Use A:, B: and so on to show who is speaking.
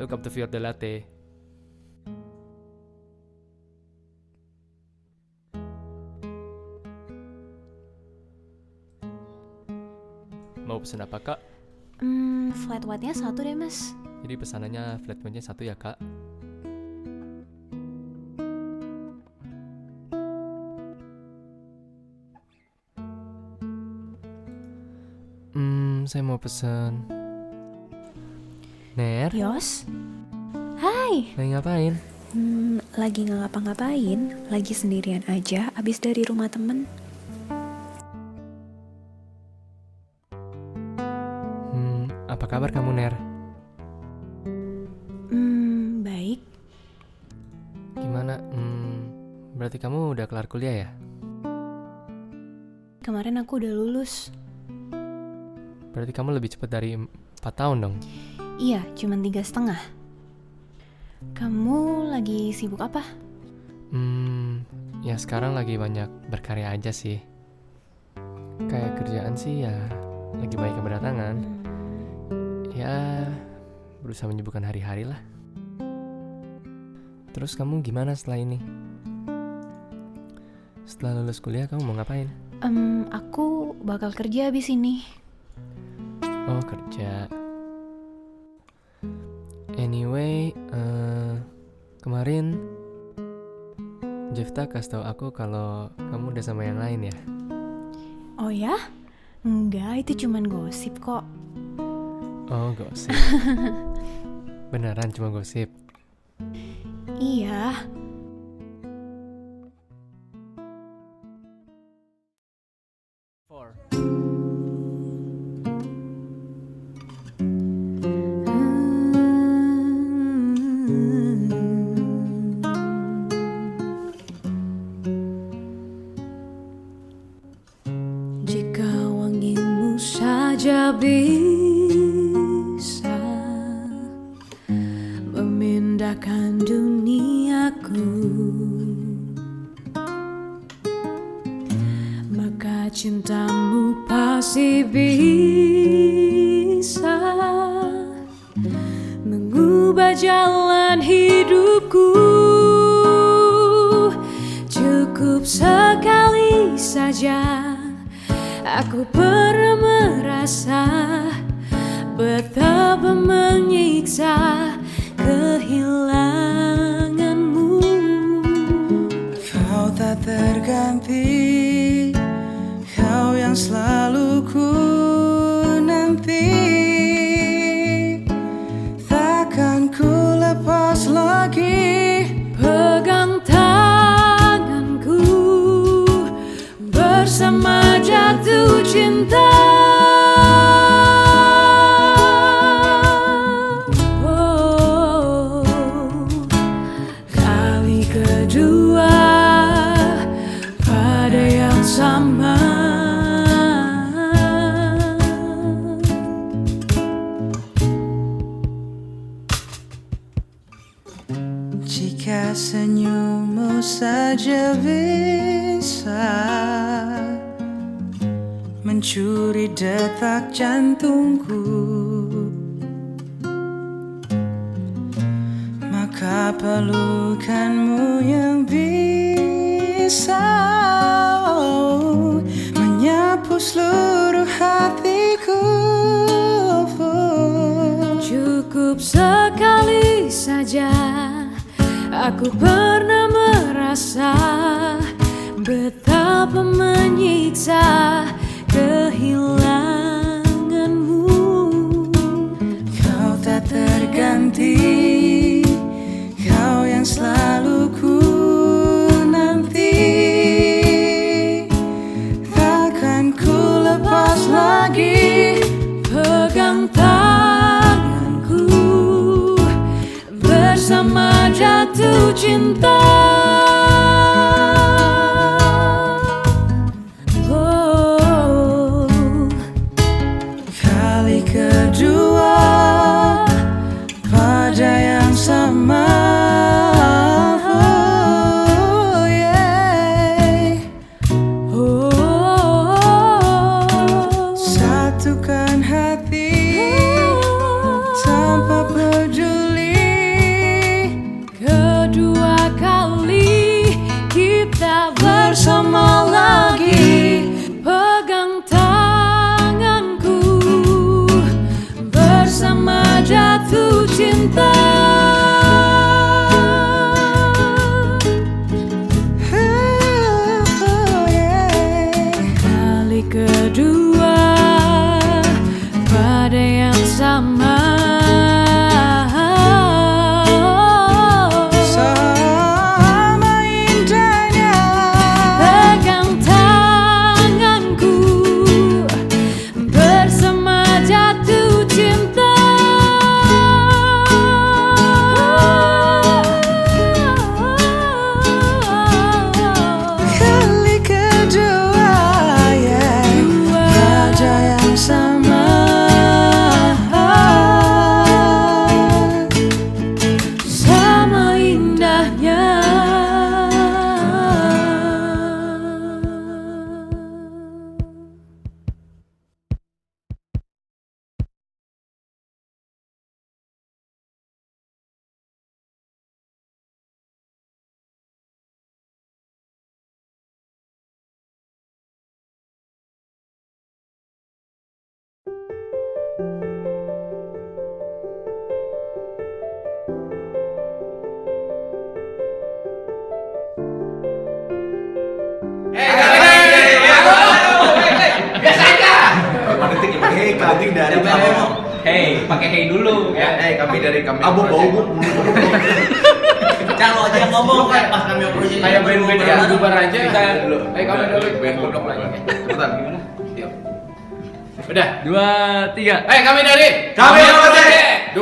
A: Welcome to Fior de Latte. Mau pesen apa kak?
B: Hmm, flat white-nya satu deh mas.
A: Jadi pesanannya flat white-nya satu ya kak. Hmm, saya mau pesen. Ner,
B: Yos? Hai.
A: lagi ngapain?
B: Hmm, lagi nggak ngapa-ngapain, lagi sendirian aja abis dari rumah temen.
A: Hmm, apa kabar kamu Ner?
B: Hmm, baik.
A: Gimana? Hmm, berarti kamu udah kelar kuliah ya?
B: Kemarin aku udah lulus.
A: Berarti kamu lebih cepat dari 4 tahun dong?
B: Iya, cuman tiga setengah. Kamu lagi sibuk apa?
A: Hmm, ya sekarang lagi banyak berkarya aja sih. Kayak kerjaan sih ya lagi banyak yang berdatangan. Ya berusaha menyibukkan hari-hari lah. Terus kamu gimana setelah ini? Setelah lulus kuliah kamu mau ngapain?
B: Em, aku bakal kerja abis ini.
A: Oh kerja. Anyway, eh, kemarin Jefta kasih tau aku kalau kamu udah sama yang lain ya.
B: Oh ya? Enggak, itu cuman gosip kok.
A: Oh gosip. Beneran cuma gosip.
B: Iya. Jika saja bisa memindahkan duniaku. Maka cintamu pasti bisa Mengubah jalan hidupku. Cukup sekali saja Aku pernah merasa Betapa menyiksa kehilanganmu.
C: Kau tak terganti Kau yang selalu ku nanti. Takkan ku lepas Jika senyummu saja bisa Mencuri detak jantungku Maka pelukanmu yang bisa Menyapu seluruh hatiku.
B: Cukup sekali saja Aku pernah merasa Betapa menyiksa kehilanganmu.
C: Kau tak terganti Kau yang selalu
B: canta.
D: Hei, kami dari kamu.
E: Hey, pakai hey dulu Ya,
D: eh kami dari kami.
F: Abu bau bu.
E: Kalau aja ngomong kan pas kami operasi.
G: Kayak band-band yang bubar aja.
E: Kita
D: dulu.
G: Eh, kami dulu.
D: Band goblok lagi. Cepetan gimana?
G: Udah.
E: dua tiga.
G: Eh kami dari
D: Kami yang Project.